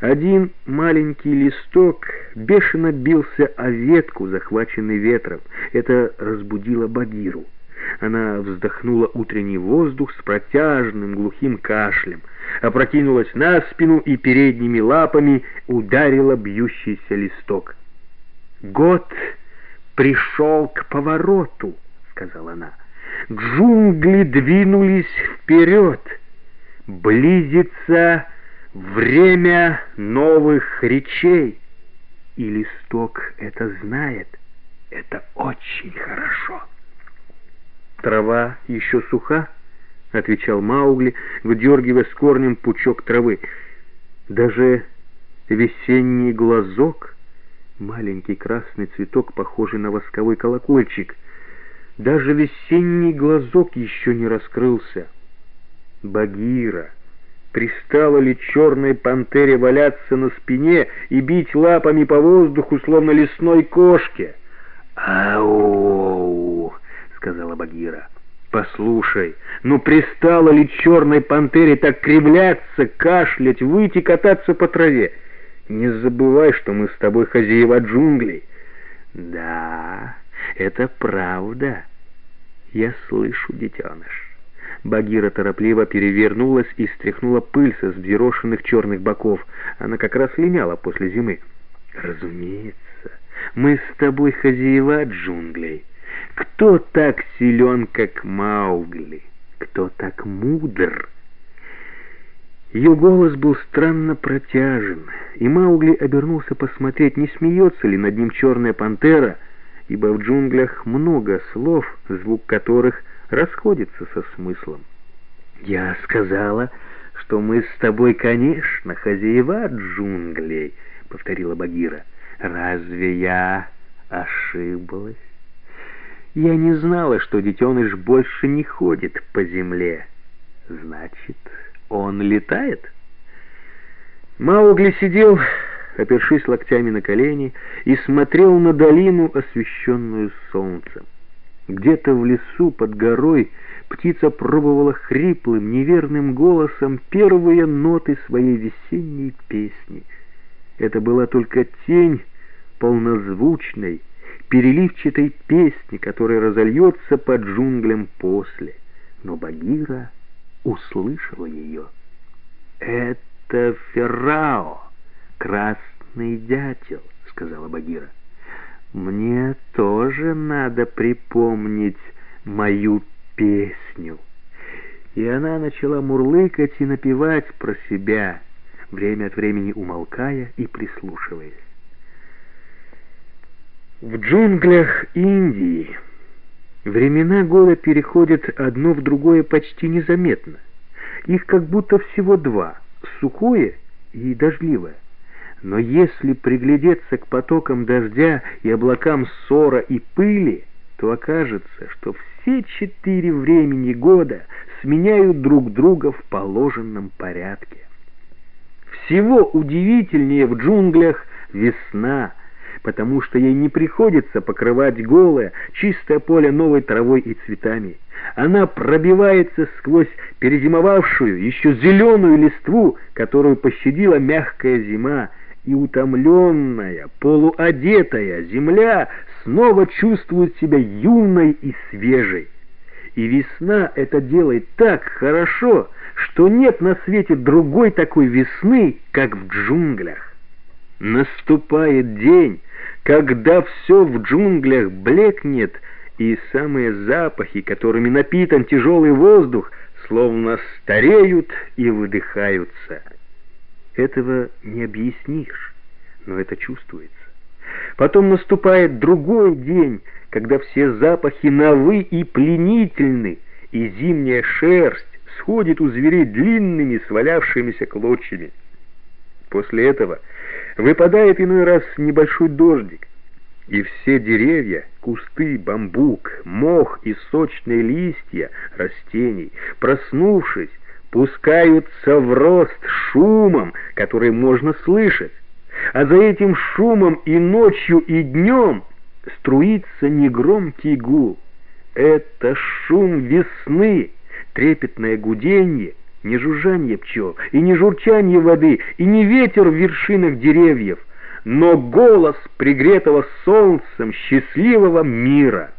Один маленький листок бешено бился о ветку, захваченный ветром. Это разбудило Багиру. Она вздохнула утренний воздух с протяжным глухим кашлем, опрокинулась на спину и передними лапами ударила бьющийся листок. «Год пришел к повороту», — сказала она. «Джунгли двинулись вперед. Близится время новых речей». И листок это знает. Это очень хорошо. «Трава еще суха?» — отвечал Маугли, выдергивая с корнем пучок травы. «Даже весенний глазок, маленький красный цветок, похожий на восковой колокольчик, даже весенний глазок еще не раскрылся. Багира!» Пристало ли черной пантере валяться на спине и бить лапами по воздуху, словно лесной кошке? «Ау!» — сказала Багира. «Послушай, ну пристало ли черной пантере так кривляться, кашлять, выйти кататься по траве? Не забывай, что мы с тобой хозяева джунглей». «Да, это правда. Я слышу, детеныш». Багира торопливо перевернулась и стряхнула пыль со взъерошенных черных боков. Она как раз линяла после зимы. «Разумеется, мы с тобой хозяева джунглей». Кто так силен, как Маугли? Кто так мудр? Ее голос был странно протяжен, и Маугли обернулся посмотреть, не смеется ли над ним черная пантера, ибо в джунглях много слов, звук которых расходится со смыслом. «Я сказала, что мы с тобой, конечно, хозяева джунглей», — повторила Багира. «Разве я ошиблась?» Я не знала, что детеныш больше не ходит по земле. Значит, он летает? Маугли сидел, опершись локтями на колени, и смотрел на долину, освещенную солнцем. Где-то в лесу под горой птица пробовала хриплым, неверным голосом первые ноты своей весенней песни. Это была только тень полнозвучной, переливчатой песни, которая разольется по джунглям после. Но Багира услышала ее. «Это Феррао, красный дятел», — сказала Багира. «Мне тоже надо припомнить мою песню». И она начала мурлыкать и напевать про себя, время от времени умолкая и прислушиваясь. В джунглях Индии времена года переходят одно в другое почти незаметно. Их как будто всего два — сухое и дождливое. Но если приглядеться к потокам дождя и облакам ссора и пыли, то окажется, что все четыре времени года сменяют друг друга в положенном порядке. Всего удивительнее в джунглях весна — потому что ей не приходится покрывать голое, чистое поле новой травой и цветами. Она пробивается сквозь перезимовавшую, еще зеленую листву, которую пощадила мягкая зима, и утомленная, полуодетая земля снова чувствует себя юной и свежей. И весна это делает так хорошо, что нет на свете другой такой весны, как в джунглях. Наступает день, когда все в джунглях блекнет, и самые запахи, которыми напитан тяжелый воздух, словно стареют и выдыхаются. Этого не объяснишь, но это чувствуется. Потом наступает другой день, когда все запахи новы и пленительны, и зимняя шерсть сходит у зверей длинными свалявшимися клочьями. После этого выпадает иной раз небольшой дождик, и все деревья, кусты, бамбук, мох и сочные листья растений, проснувшись, пускаются в рост шумом, который можно слышать. А за этим шумом и ночью, и днем струится негромкий гул. Это шум весны, трепетное гуденье, не жужжанье пчел, и не журчанье воды, и не ветер в вершинах деревьев, но голос пригретого солнцем счастливого мира —